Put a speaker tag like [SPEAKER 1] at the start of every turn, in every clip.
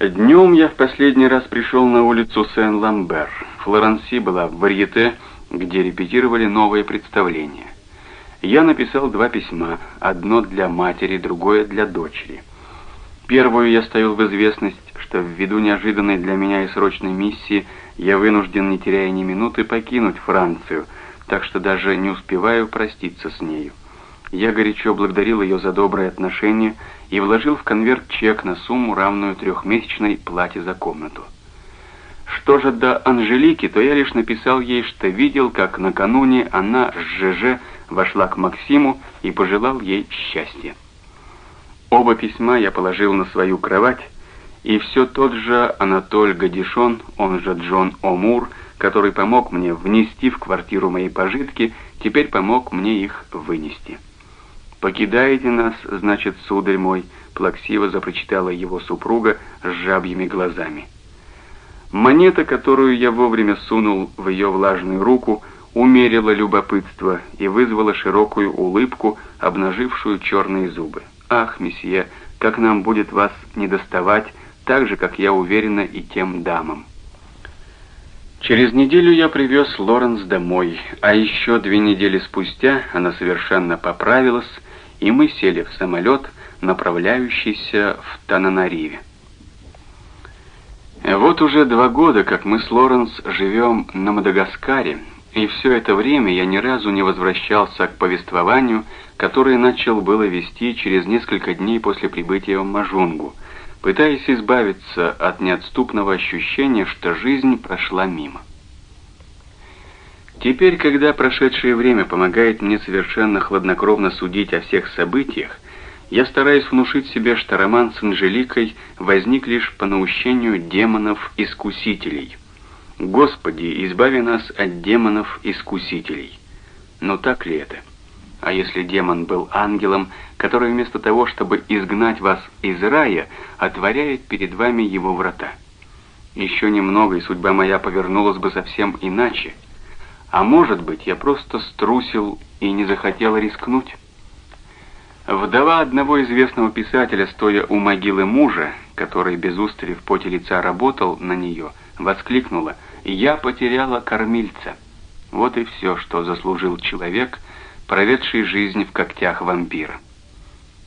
[SPEAKER 1] Днем я в последний раз пришел на улицу Сен-Ламбер. Флоранси была в варьете, где репетировали новые представления. Я написал два письма, одно для матери, другое для дочери. Первую я ставил в известность, что ввиду неожиданной для меня и срочной миссии я вынужден, не теряя ни минуты, покинуть Францию, так что даже не успеваю проститься с нею. Я горячо благодарил ее за добрые отношения и вложил в конверт чек на сумму, равную трехмесячной плате за комнату. Что же до Анжелики, то я лишь написал ей, что видел, как накануне она с ЖЖ вошла к Максиму и пожелал ей счастья. Оба письма я положил на свою кровать, и все тот же Анатоль Гадишон, он же Джон Омур, который помог мне внести в квартиру мои пожитки, теперь помог мне их вынести. «Покидаете нас, значит, сударь мой», — плаксиво запрочитала его супруга с жабьими глазами. Монета, которую я вовремя сунул в ее влажную руку, умерила любопытство и вызвала широкую улыбку, обнажившую черные зубы. «Ах, месье, как нам будет вас недоставать, так же, как я уверена и тем дамам». Через неделю я привез Лоренс домой, а еще две недели спустя она совершенно поправилась, и мы сели в самолет, направляющийся в Тананариве. Вот уже два года, как мы с Лоренс живем на Мадагаскаре, и все это время я ни разу не возвращался к повествованию, которое начал было вести через несколько дней после прибытия в Мажунгу, пытаясь избавиться от неотступного ощущения, что жизнь прошла мимо. Теперь, когда прошедшее время помогает мне совершенно хладнокровно судить о всех событиях, я стараюсь внушить себе, что роман с Анжеликой возник лишь по наущению демонов-искусителей. Господи, избави нас от демонов-искусителей. Но так ли это? А если демон был ангелом, который вместо того, чтобы изгнать вас из рая, отворяет перед вами его врата? Еще немного, и судьба моя повернулась бы совсем иначе — а может быть, я просто струсил и не захотел рискнуть? Вдова одного известного писателя, стоя у могилы мужа, который без устали в поте лица работал на нее, воскликнула «Я потеряла кормильца». Вот и все, что заслужил человек, проведший жизнь в когтях вампира.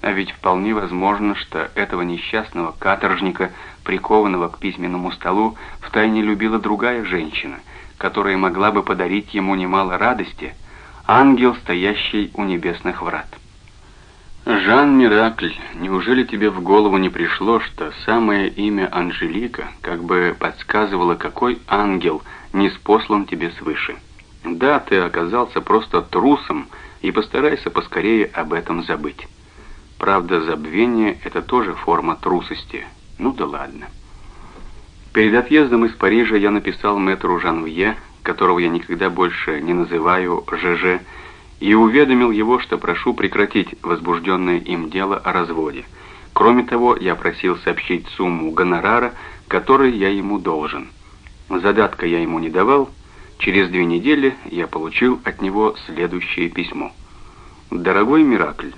[SPEAKER 1] А ведь вполне возможно, что этого несчастного каторжника, прикованного к письменному столу, втайне любила другая женщина — которая могла бы подарить ему немало радости, ангел, стоящий у небесных врат. «Жан Миракль, неужели тебе в голову не пришло, что самое имя Анжелика как бы подсказывало, какой ангел не спослан тебе свыше? Да, ты оказался просто трусом, и постарайся поскорее об этом забыть. Правда, забвение — это тоже форма трусости. Ну да ладно». Перед отъездом из Парижа я написал мэтру Жанвье, которого я никогда больше не называю ЖЖ, и уведомил его, что прошу прекратить возбужденное им дело о разводе. Кроме того, я просил сообщить сумму гонорара, который я ему должен. Задатка я ему не давал. Через две недели я получил от него следующее письмо. «Дорогой Миракль,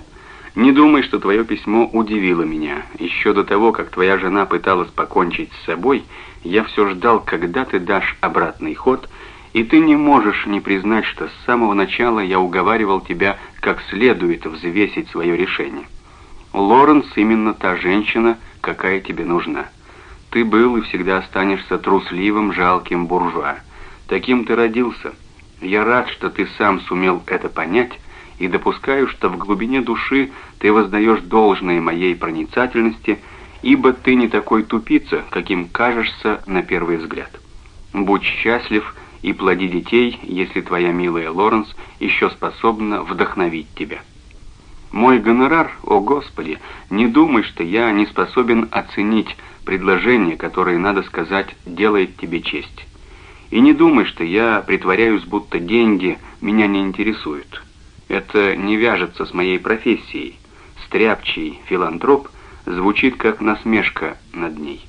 [SPEAKER 1] не думай, что твое письмо удивило меня. Еще до того, как твоя жена пыталась покончить с собой, я все ждал, когда ты дашь обратный ход, и ты не можешь не признать, что с самого начала я уговаривал тебя как следует взвесить свое решение. Лоренс именно та женщина, какая тебе нужна. Ты был и всегда останешься трусливым, жалким буржуа. Таким ты родился. Я рад, что ты сам сумел это понять, и допускаю, что в глубине души ты воздаешь должное моей проницательности, ибо ты не такой тупица, каким кажешься на первый взгляд. Будь счастлив и плоди детей, если твоя милая Лоренс еще способна вдохновить тебя. Мой гонорар, о Господи, не думай, что я не способен оценить предложение, которое, надо сказать, делает тебе честь. И не думай, что я притворяюсь, будто деньги меня не интересуют. Это не вяжется с моей профессией. Стряпчий филантроп звучит как насмешка над ней.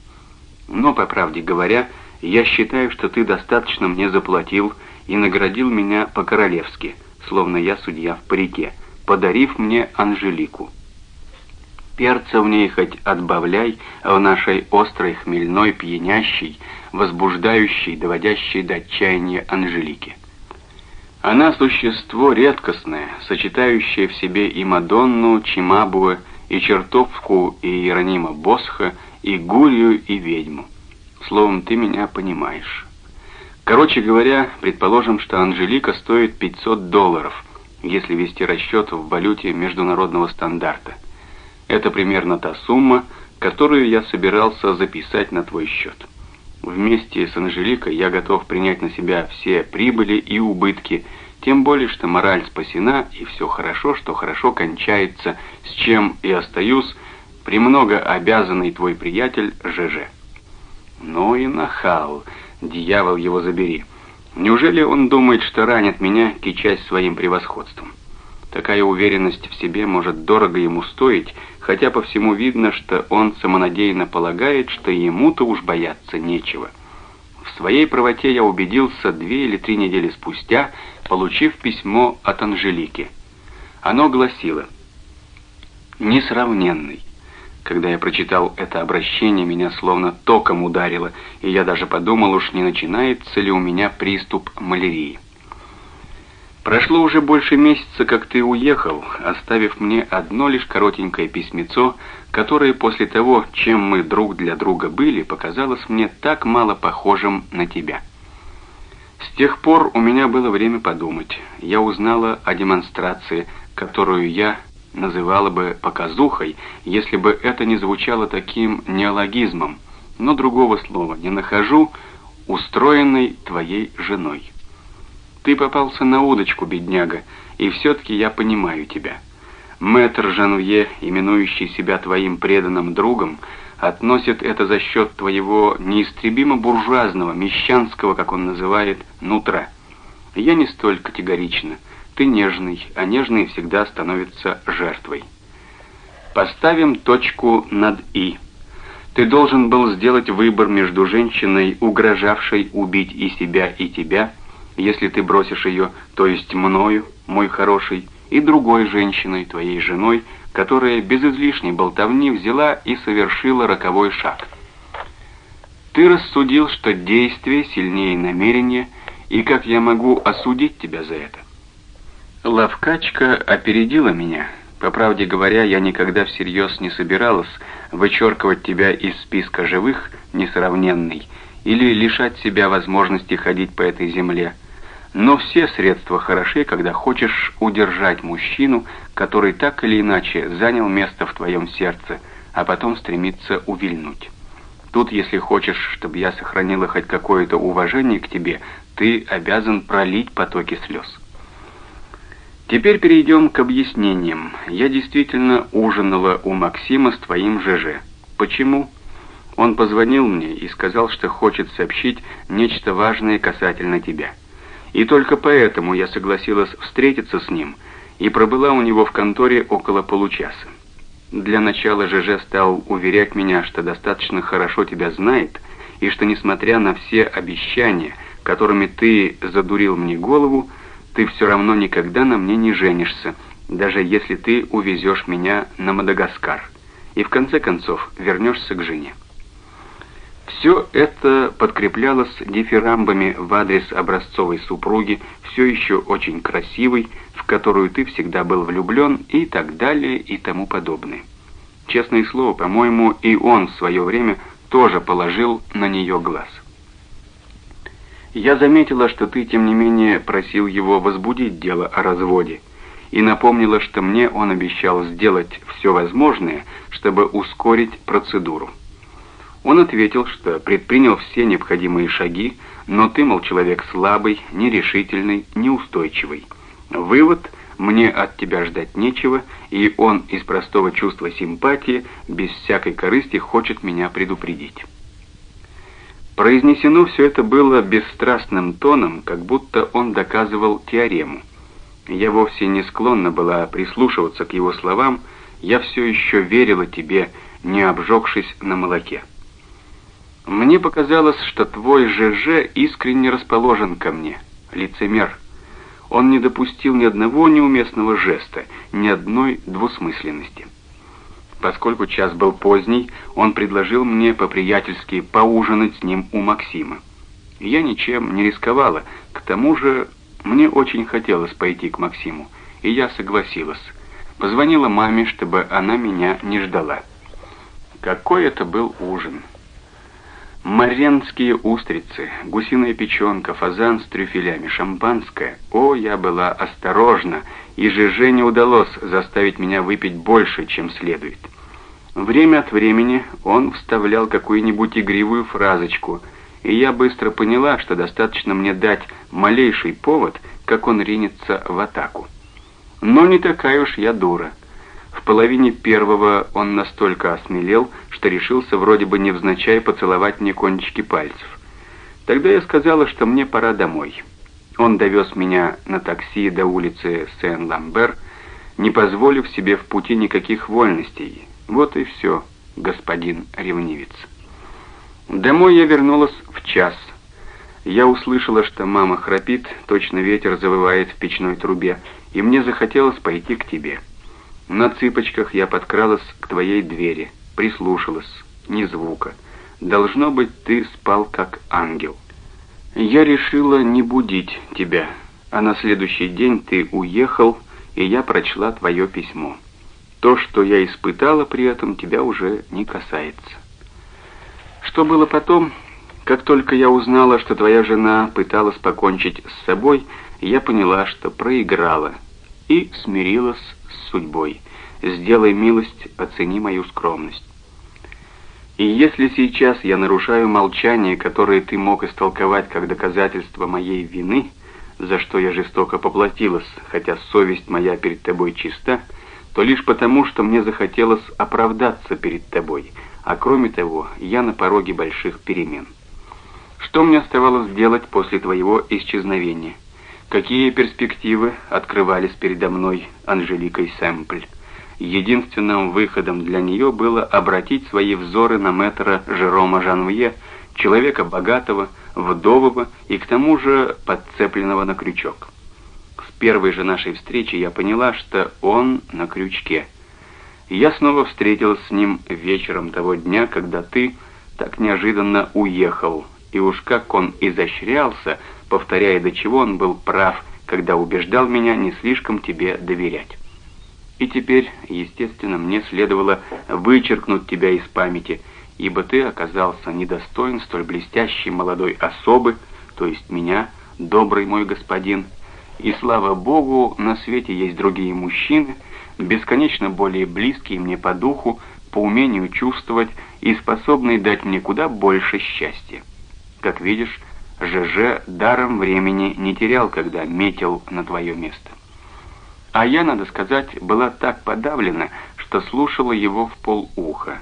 [SPEAKER 1] Но, по правде говоря, я считаю, что ты достаточно мне заплатил и наградил меня по-королевски, словно я судья в парике, подарив мне Анжелику. Перца в ней хоть отбавляй, а в нашей острой, хмельной, пьянящей, возбуждающей, доводящей до отчаяния Анжелики. Она существо редкостное, сочетающее в себе и Мадонну, Чимабуэ, и Чертовку, и Иеронима Босха, и Гурию, и ведьму. Словом, ты меня понимаешь. Короче говоря, предположим, что Анжелика стоит 500 долларов, если вести расчет в валюте международного стандарта. Это примерно та сумма, которую я собирался записать на твой счет. Вместе с Анжеликой я готов принять на себя все прибыли и убытки, тем более, что мораль спасена, и все хорошо, что хорошо кончается, с чем и остаюсь, премного обязанный твой приятель ЖЖ. Ну и нахал дьявол его забери. Неужели он думает, что ранит меня, кичась своим превосходством? Такая уверенность в себе может дорого ему стоить, хотя по всему видно, что он самонадеянно полагает, что ему-то уж бояться нечего. В своей правоте я убедился две или три недели спустя, получив письмо от Анжелики. Оно гласило «Несравненный, когда я прочитал это обращение, меня словно током ударило, и я даже подумал, уж не начинается ли у меня приступ малярии. Прошло уже больше месяца, как ты уехал, оставив мне одно лишь коротенькое письмецо, которое после того, чем мы друг для друга были, показалось мне так мало похожим на тебя. С тех пор у меня было время подумать. Я узнала о демонстрации, которую я называла бы показухой, если бы это не звучало таким неологизмом, но другого слова не нахожу, устроенной твоей женой. Ты попался на удочку, бедняга, и все-таки я понимаю тебя. Мэтр Жанвье, именующий себя твоим преданным другом, относит это за счет твоего неистребимо буржуазного, мещанского, как он называет, нутра. Я не столь категорично. Ты нежный, а нежные всегда становятся жертвой. Поставим точку над «и». Ты должен был сделать выбор между женщиной, угрожавшей убить и себя, и тебя, если ты бросишь ее, то есть мною, мой хороший, и другой женщиной, твоей женой, которая без излишней болтовни взяла и совершила роковой шаг. Ты рассудил, что действие сильнее намерения, и как я могу осудить тебя за это? Лавкачка опередила меня. По правде говоря, я никогда всерьез не собиралась вычеркивать тебя из списка живых, несравненный, или лишать себя возможности ходить по этой земле. Но все средства хороши, когда хочешь удержать мужчину, который так или иначе занял место в твоем сердце, а потом стремится увильнуть. Тут, если хочешь, чтобы я сохранила хоть какое-то уважение к тебе, ты обязан пролить потоки слез. Теперь перейдем к объяснениям. Я действительно ужинала у Максима с твоим ЖЖ. Почему? Он позвонил мне и сказал, что хочет сообщить нечто важное касательно тебя. И только поэтому я согласилась встретиться с ним и пробыла у него в конторе около получаса. Для начала ЖЖ стал уверять меня, что достаточно хорошо тебя знает, и что, несмотря на все обещания, которыми ты задурил мне голову, ты все равно никогда на мне не женишься, даже если ты увезешь меня на Мадагаскар, и в конце концов вернешься к жене. Все это подкреплялось дифирамбами в адрес образцовой супруги, все еще очень красивой, в которую ты всегда был влюблен и так далее и тому подобное. Честное слово, по-моему, и он в свое время тоже положил на нее глаз. Я заметила, что ты, тем не менее, просил его возбудить дело о разводе, и напомнила, что мне он обещал сделать все возможное, чтобы ускорить процедуру. Он ответил, что предпринял все необходимые шаги, но ты, мол, человек слабый, нерешительный, неустойчивый. Вывод – мне от тебя ждать нечего, и он из простого чувства симпатии, без всякой корысти, хочет меня предупредить. Произнесено все это было бесстрастным тоном, как будто он доказывал теорему. Я вовсе не склонна была прислушиваться к его словам, я все еще верила тебе, не обжегшись на молоке. Мне показалось, что твой ЖЖ искренне расположен ко мне, лицемер. Он не допустил ни одного неуместного жеста, ни одной двусмысленности. поскольку час был поздний, он предложил мне по-приятельски поужинать с ним у Максима. Я ничем не рисковала, к тому же мне очень хотелось пойти к Максиму, и я согласилась. Позвонила маме, чтобы она меня не ждала. Какой это был ужин! Маренские устрицы, гусиная печенка, фазан с трюфелями, шампанское. О, я была осторожна, и ЖЖ не удалось заставить меня выпить больше, чем следует. Время от времени он вставлял какую-нибудь игривую фразочку, и я быстро поняла, что достаточно мне дать малейший повод, как он ринется в атаку. Но не такая уж я дура. В половине первого он настолько осмелел, что решился вроде бы невзначай поцеловать мне кончики пальцев. Тогда я сказала, что мне пора домой. Он довез меня на такси до улицы Сен-Ламбер, не позволив себе в пути никаких вольностей. Вот и все, господин ревнивец. Домой я вернулась в час. Я услышала, что мама храпит, точно ветер завывает в печной трубе, и мне захотелось пойти к тебе. На цыпочках я подкралась к твоей двери, прислушалась, ни звука. Должно быть, ты спал как ангел. Я решила не будить тебя, а на следующий день ты уехал, и я прочла твое письмо. То, что я испытала при этом, тебя уже не касается. Что было потом? Как только я узнала, что твоя жена пыталась покончить с собой, я поняла, что проиграла и смирилась судьбой. Сделай милость, оцени мою скромность. И если сейчас я нарушаю молчание, которое ты мог истолковать как доказательство моей вины, за что я жестоко поплатилась, хотя совесть моя перед тобой чиста, то лишь потому, что мне захотелось оправдаться перед тобой, а кроме того, я на пороге больших перемен. Что мне оставалось делать после твоего исчезновения? Какие перспективы открывались передо мной Анжеликой Сэмпль? Единственным выходом для нее было обратить свои взоры на мэтра Жерома Жанвье, человека богатого, вдового и к тому же подцепленного на крючок. С первой же нашей встречи я поняла, что он на крючке. Я снова встретилась с ним вечером того дня, когда ты так неожиданно уехал, и уж как он изощрялся, повторяя, до чего он был прав, когда убеждал меня не слишком тебе доверять. И теперь, естественно, мне следовало вычеркнуть тебя из памяти, ибо ты оказался недостоин столь блестящей молодой особы, то есть меня, добрый мой господин. И слава Богу, на свете есть другие мужчины, бесконечно более близкие мне по духу, по умению чувствовать и способные дать мне куда больше счастья. Как видишь, ЖЖ даром времени не терял, когда метил на твое место. А я, надо сказать, была так подавлена, что слушала его в полуха.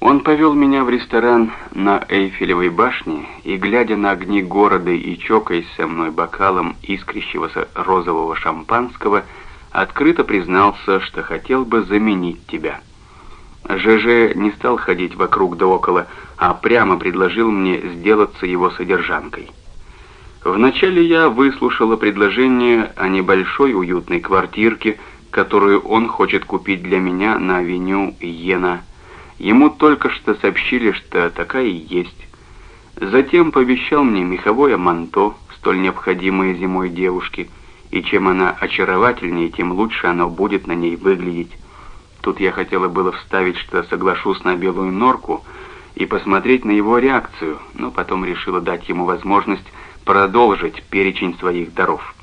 [SPEAKER 1] Он повел меня в ресторан на Эйфелевой башне, и, глядя на огни города и чокаясь со мной бокалом искрящегося розового шампанского, открыто признался, что хотел бы заменить тебя. ЖЖ не стал ходить вокруг да около, а прямо предложил мне сделаться его содержанкой. Вначале я выслушала предложение о небольшой уютной квартирке, которую он хочет купить для меня на авеню Йена. Ему только что сообщили, что такая и есть. Затем пообещал мне меховое манто, столь необходимое зимой девушке, и чем она очаровательнее, тем лучше оно будет на ней выглядеть. Тут я хотела было вставить, что соглашусь на белую норку и посмотреть на его реакцию, но потом решила дать ему возможность продолжить перечень своих даров.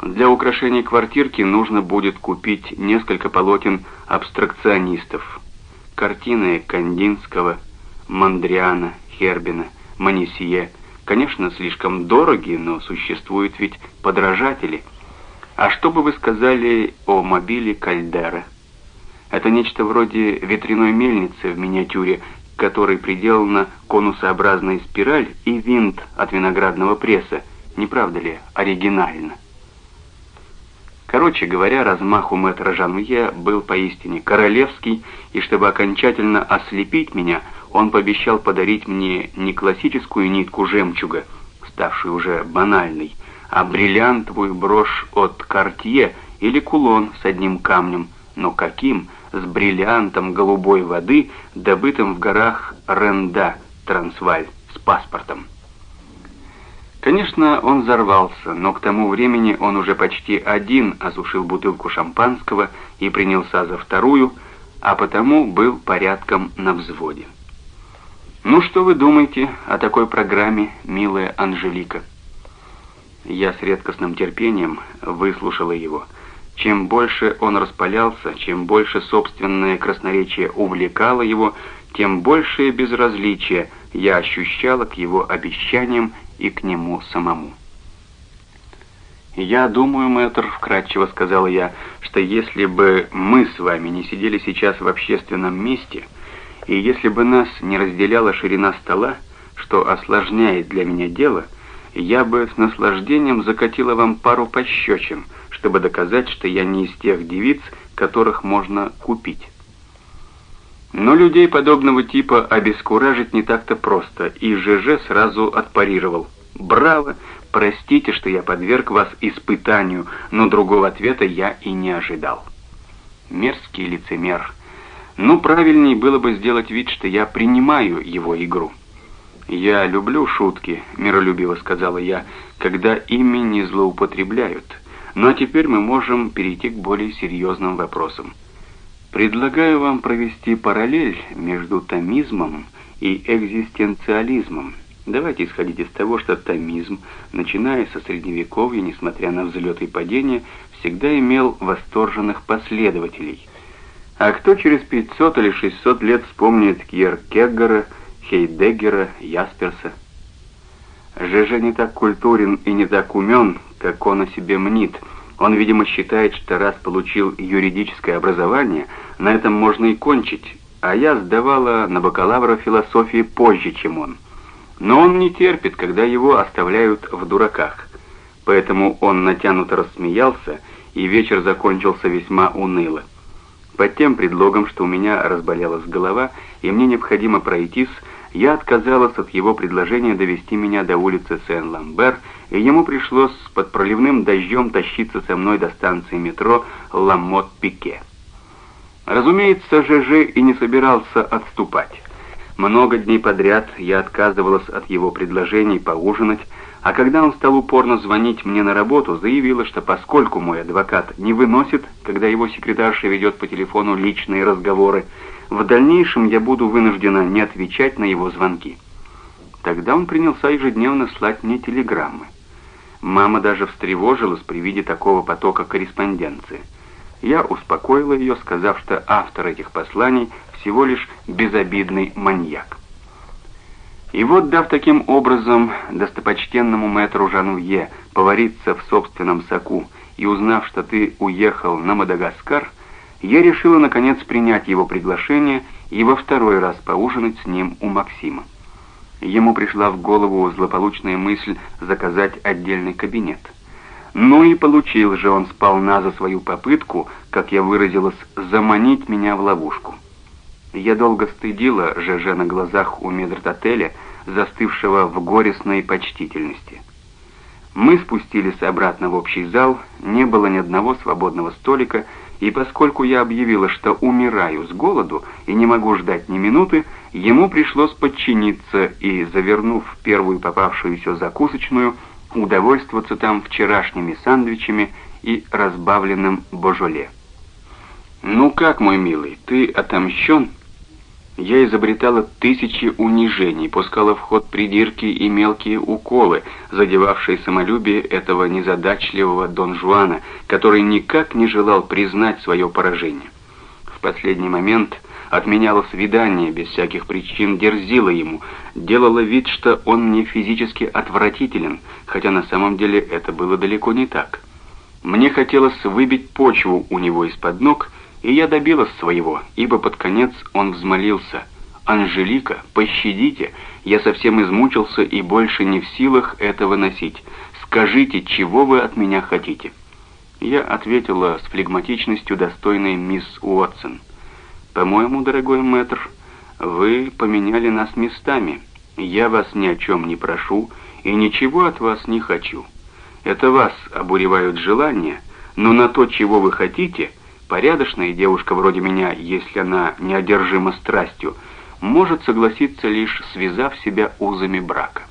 [SPEAKER 1] Для украшения квартирки нужно будет купить несколько полотен абстракционистов. Картины Кандинского, Мандриана, Хербина, Манисье. Конечно, слишком дорогие, но существуют ведь подражатели. А что бы вы сказали о мобиле Кальдера? Это нечто вроде ветряной мельницы в миниатюре, которой приделана конусообразная спираль и винт от виноградного пресса. Не правда ли оригинально? Короче говоря, размах у мэтра Жанвье был поистине королевский, и чтобы окончательно ослепить меня, он пообещал подарить мне не классическую нитку жемчуга, ставшую уже банальной, а бриллиантовую брошь от Картье или кулон с одним камнем, но каким – с бриллиантом голубой воды, добытым в горах Ренда, Трансваль, с паспортом. Конечно, он взорвался, но к тому времени он уже почти один осушил бутылку шампанского и принялся за вторую, а потому был порядком на взводе. «Ну что вы думаете о такой программе, милая Анжелика?» Я с редкостным терпением выслушала его. Чем больше он распалялся, чем больше собственное красноречие увлекало его, тем большее безразличие я ощущала к его обещаниям и к нему самому. «Я думаю, мэтр», — вкратчиво сказал я, — «что если бы мы с вами не сидели сейчас в общественном месте, и если бы нас не разделяла ширина стола, что осложняет для меня дело, я бы с наслаждением закатила вам пару пощечин, чтобы доказать, что я не из тех девиц, которых можно купить». Но людей подобного типа обескуражить не так-то просто, и ЖЖ сразу отпарировал. «Браво! Простите, что я подверг вас испытанию, но другого ответа я и не ожидал». Мерзкий лицемер. Ну, правильней было бы сделать вид, что я принимаю его игру. «Я люблю шутки», — миролюбиво сказала я, — «когда ими не злоупотребляют. А теперь мы можем перейти к более серьезным вопросам». Предлагаю вам провести параллель между томизмом и экзистенциализмом. Давайте исходить из того, что томизм, начиная со Средневековья, несмотря на взлеты и падения, всегда имел восторженных последователей. А кто через 500 или 600 лет вспомнит Кьеркегора, Хейдеггера, Ясперса? ЖЖ не так культурен и не так умен, как он о себе мнит – он, видимо, считает, что раз получил юридическое образование, на этом можно и кончить, а я сдавала на бакалавра философии позже, чем он. Но он не терпит, когда его оставляют в дураках. Поэтому он натянуто рассмеялся, и вечер закончился весьма уныло. Под тем предлогом, что у меня разболелась голова, и мне необходимо пройтись, я отказалась от его предложения довести меня до улицы Сен-Ламбер, и ему пришлось под проливным дождем тащиться со мной до станции метро Ламот-Пике. Разумеется, ЖЖ и не собирался отступать. Много дней подряд я отказывалась от его предложений поужинать, а когда он стал упорно звонить мне на работу, заявила, что поскольку мой адвокат не выносит, когда его секретарша ведет по телефону личные разговоры, в дальнейшем я буду вынуждена не отвечать на его звонки. Тогда он принялся ежедневно слать мне телеграммы. Мама даже встревожилась при виде такого потока корреспонденции. Я успокоила ее, сказав, что автор этих посланий всего лишь безобидный маньяк. И вот, дав таким образом достопочтенному мэтру Жануе повариться в собственном соку и узнав, что ты уехал на Мадагаскар, я решила, наконец, принять его приглашение и во второй раз поужинать с ним у Максима. Ему пришла в голову злополучная мысль заказать отдельный кабинет. Ну и получил же он сполна за свою попытку, как я выразилась, заманить меня в ловушку. Я долго стыдила ЖЖ на глазах у медртотеля, застывшего в горестной почтительности. Мы спустились обратно в общий зал, не было ни одного свободного столика, и поскольку я объявила, что умираю с голоду и не могу ждать ни минуты, ему пришлось подчиниться и, завернув первую попавшуюся закусочную, удовольствоваться там вчерашними сандвичами и разбавленным божоле. «Ну как, мой милый, ты отомщен?» Я изобретала тысячи унижений, пускала в ход придирки и мелкие уколы, задевавшие самолюбие этого незадачливого Дон Жуана, который никак не желал признать свое поражение. В последний момент отменяла свидание без всяких причин, дерзила ему, делала вид, что он мне физически отвратителен, хотя на самом деле это было далеко не так. Мне хотелось выбить почву у него из-под ног, и я добилась своего, ибо под конец он взмолился. «Анжелика, пощадите, я совсем измучился и больше не в силах это выносить. Скажите, чего вы от меня хотите?» Я ответила с флегматичностью, достойной мисс Уотсон. «По-моему, дорогой мэтр, вы поменяли нас местами. Я вас ни о чем не прошу и ничего от вас не хочу. Это вас обуревают желания, но на то, чего вы хотите, Порядочная девушка вроде меня, если она неодержима страстью, может согласиться лишь связав себя узами брака.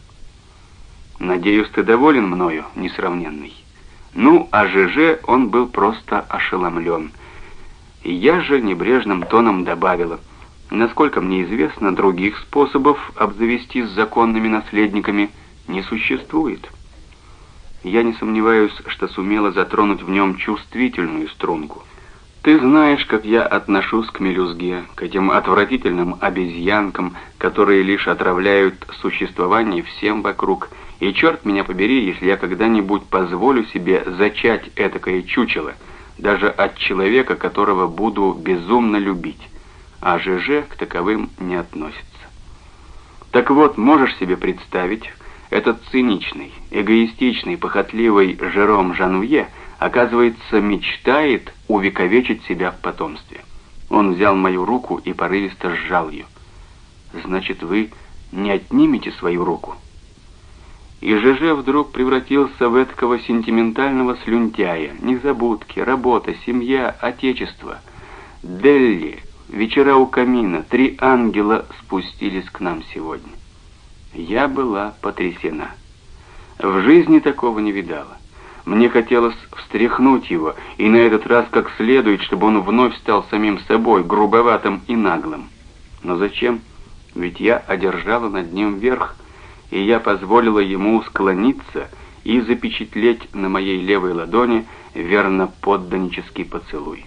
[SPEAKER 1] Надеюсь, ты доволен мною, несравненный. Ну, а ЖЖ он был просто ошеломлен. Я же небрежным тоном добавила, насколько мне известно, других способов обзавестись законными наследниками не существует. Я не сомневаюсь, что сумела затронуть в нем чувствительную струнку. Ты знаешь, как я отношусь к мелюзге, к этим отвратительным обезьянкам, которые лишь отравляют существование всем вокруг. И черт меня побери, если я когда-нибудь позволю себе зачать этакое чучело, даже от человека, которого буду безумно любить. А ЖЖ к таковым не относится. Так вот, можешь себе представить, этот циничный, эгоистичный, похотливый Жером Жанвье – оказывается, мечтает увековечить себя в потомстве. Он взял мою руку и порывисто сжал ее. «Значит, вы не отнимете свою руку?» И ЖЖ вдруг превратился в эткого сентиментального слюнтяя. Незабудки, работа, семья, отечество. Делли, вечера у камина, три ангела спустились к нам сегодня. Я была потрясена. В жизни такого не видала. Мне хотелось встряхнуть его, и на этот раз как следует, чтобы он вновь стал самим собой, грубоватым и наглым. Но зачем? Ведь я одержала над ним верх, и я позволила ему склониться и запечатлеть на моей левой ладони верно подданнический поцелуй.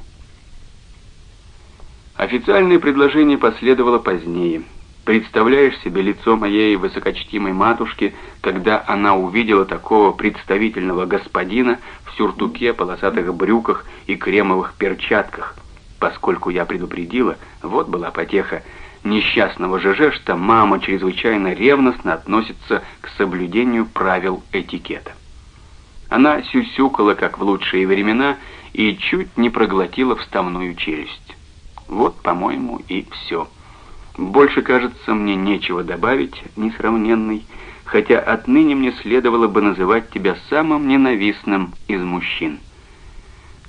[SPEAKER 1] Официальное предложение последовало позднее — Представляешь себе лицо моей высокочтимой матушки, когда она увидела такого представительного господина в сюртуке, полосатых брюках и кремовых перчатках. Поскольку я предупредила, вот была потеха несчастного ЖЖ, что мама чрезвычайно ревностно относится к соблюдению правил этикета. Она сюсюкала, как в лучшие времена, и чуть не проглотила вставную челюсть. Вот, по-моему, и все. Больше, кажется, мне нечего добавить, несравненный, хотя отныне мне следовало бы называть тебя самым ненавистным из мужчин.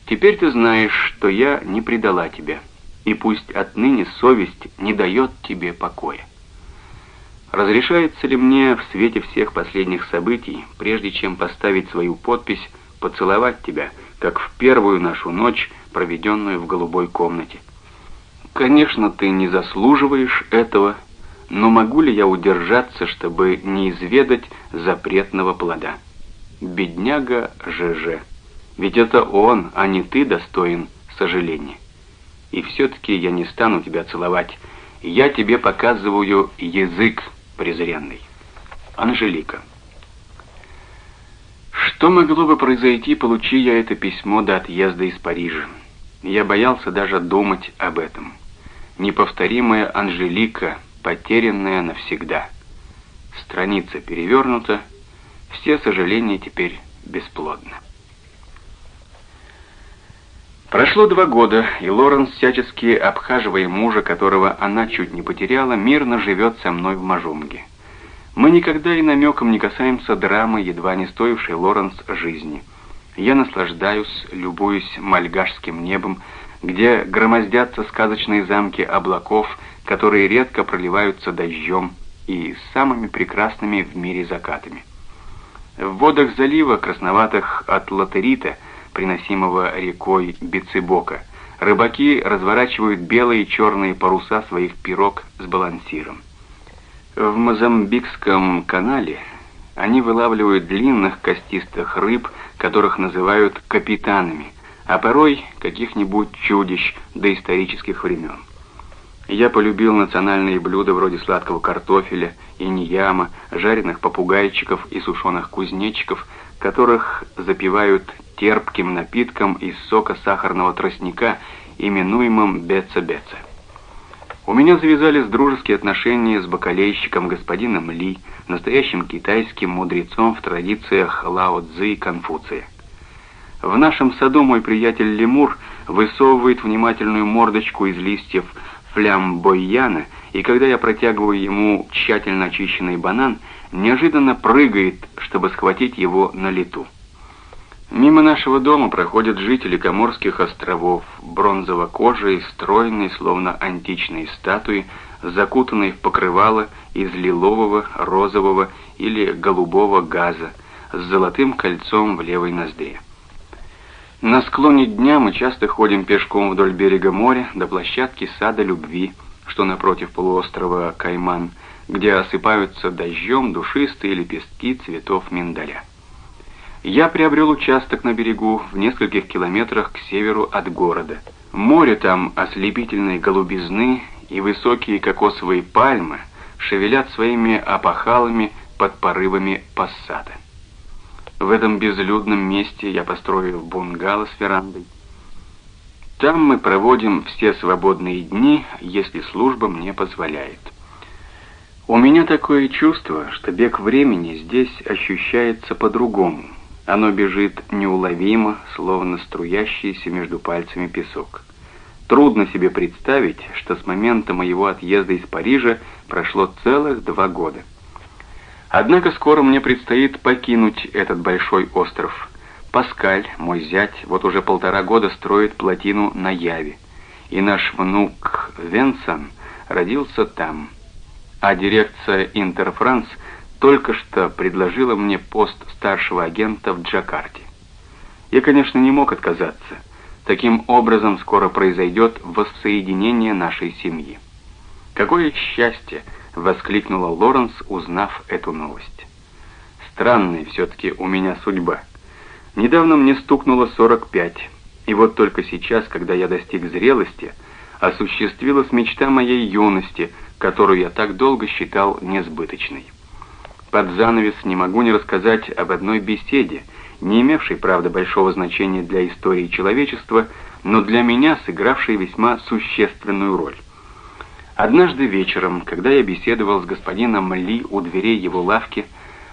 [SPEAKER 1] Теперь ты знаешь, что я не предала тебя, и пусть отныне совесть не дает тебе покоя. Разрешается ли мне в свете всех последних событий, прежде чем поставить свою подпись, поцеловать тебя, как в первую нашу ночь, проведенную в голубой комнате? Конечно, ты не заслуживаешь этого, но могу ли я удержаться, чтобы не изведать запретного плода? Бедняга ЖЖ. Ведь это он, а не ты достоин сожаления. И все-таки я не стану тебя целовать. Я тебе показываю язык презренный. Анжелика. Что могло бы произойти, получи я это письмо до отъезда из Парижа? Я боялся даже думать об этом неповторимая Анжелика, потерянная навсегда. Страница перевернута, все сожаления теперь бесплодны. Прошло два года, и Лоренс, всячески обхаживая мужа, которого она чуть не потеряла, мирно живет со мной в Мажумге. Мы никогда и намеком не касаемся драмы, едва не стоившей Лоренс жизни. Я наслаждаюсь, любуюсь мальгашским небом, где громоздятся сказочные замки облаков, которые редко проливаются дождем и самыми прекрасными в мире закатами. В водах залива, красноватых от латерита, приносимого рекой Бицебока, рыбаки разворачивают белые и черные паруса своих пирог с балансиром. В Мозамбикском канале они вылавливают длинных костистых рыб, которых называют капитанами – а порой каких-нибудь чудищ доисторических времен. Я полюбил национальные блюда вроде сладкого картофеля, иньяма, жареных попугайчиков и сушеных кузнечиков, которых запивают терпким напитком из сока сахарного тростника, именуемым беца-беца. У меня завязались дружеские отношения с бакалейщиком господином Ли, настоящим китайским мудрецом в традициях Лао Цзы и Конфуция. В нашем саду мой приятель Лемур высовывает внимательную мордочку из листьев флямбойяна, и когда я протягиваю ему тщательно очищенный банан, неожиданно прыгает, чтобы схватить его на лету. Мимо нашего дома проходят жители Коморских островов, бронзово-кожей, стройные, словно античные статуи, закутанные в покрывало из лилового, розового или голубого газа, с золотым кольцом в левой ноздре. На склоне дня мы часто ходим пешком вдоль берега моря до площадки сада любви, что напротив полуострова Кайман, где осыпаются дождем душистые лепестки цветов миндаля. Я приобрел участок на берегу в нескольких километрах к северу от города. Море там ослепительной голубизны и высокие кокосовые пальмы шевелят своими опахалами под порывами пассата. В этом безлюдном месте я построил бунгало с верандой. Там мы проводим все свободные дни, если служба мне позволяет. У меня такое чувство, что бег времени здесь ощущается по-другому. Оно бежит неуловимо, словно струящийся между пальцами песок. Трудно себе представить, что с момента моего отъезда из Парижа прошло целых два года. Однако скоро мне предстоит покинуть этот большой остров. Паскаль, мой зять, вот уже полтора года строит плотину на Яве. И наш внук Венсан родился там. А дирекция Интерфранс только что предложила мне пост старшего агента в Джакарте. Я, конечно, не мог отказаться. Таким образом скоро произойдет воссоединение нашей семьи. Какое счастье! — воскликнула Лоренс, узнав эту новость. «Странная все-таки у меня судьба. Недавно мне стукнуло 45, и вот только сейчас, когда я достиг зрелости, осуществилась мечта моей юности, которую я так долго считал несбыточной. Под занавес не могу не рассказать об одной беседе, не имевшей, правда, большого значения для истории человечества, но для меня сыгравшей весьма существенную роль. Однажды вечером, когда я беседовал с господином Ли у дверей его лавки,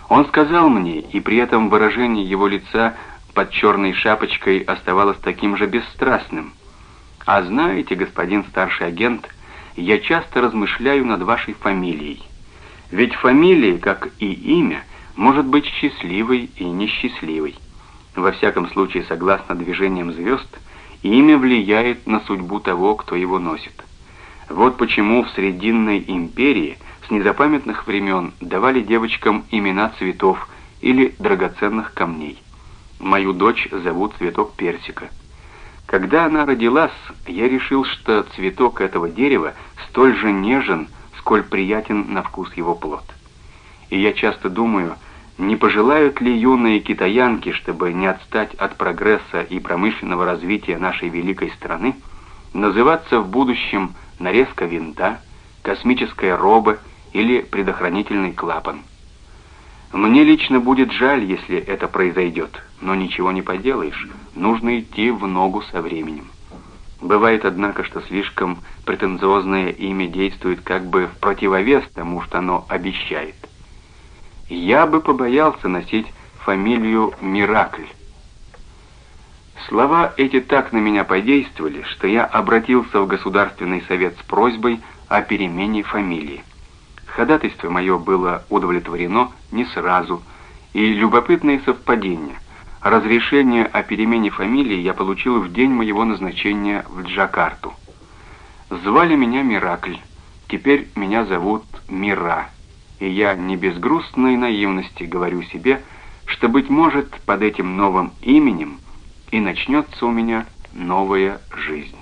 [SPEAKER 1] он сказал мне, и при этом выражение его лица под черной шапочкой оставалось таким же бесстрастным. «А знаете, господин старший агент, я часто размышляю над вашей фамилией. Ведь фамилия, как и имя, может быть счастливой и несчастливой. Во всяком случае, согласно движениям звезд, имя влияет на судьбу того, кто его носит. Вот почему в Срединной империи с незапамятных времен давали девочкам имена цветов или драгоценных камней. Мою дочь зовут цветок персика. Когда она родилась, я решил, что цветок этого дерева столь же нежен, сколь приятен на вкус его плод. И я часто думаю, не пожелают ли юные китаянки, чтобы не отстать от прогресса и промышленного развития нашей великой страны, называться в будущем нарезка винта, космическая роба или предохранительный клапан. Мне лично будет жаль, если это произойдет, но ничего не поделаешь, нужно идти в ногу со временем. Бывает, однако, что слишком претенциозное имя действует как бы в противовес тому, что оно обещает. Я бы побоялся носить фамилию Миракль. Слова эти так на меня подействовали, что я обратился в Государственный совет с просьбой о перемене фамилии. Ходатайство мое было удовлетворено не сразу, и любопытное совпадение. Разрешение о перемене фамилии я получил в день моего назначения в Джакарту. Звали меня Миракль, теперь меня зовут Мира, и я не без грустной наивности говорю себе, что, быть может, под этим новым именем – и начнется у меня новая жизнь.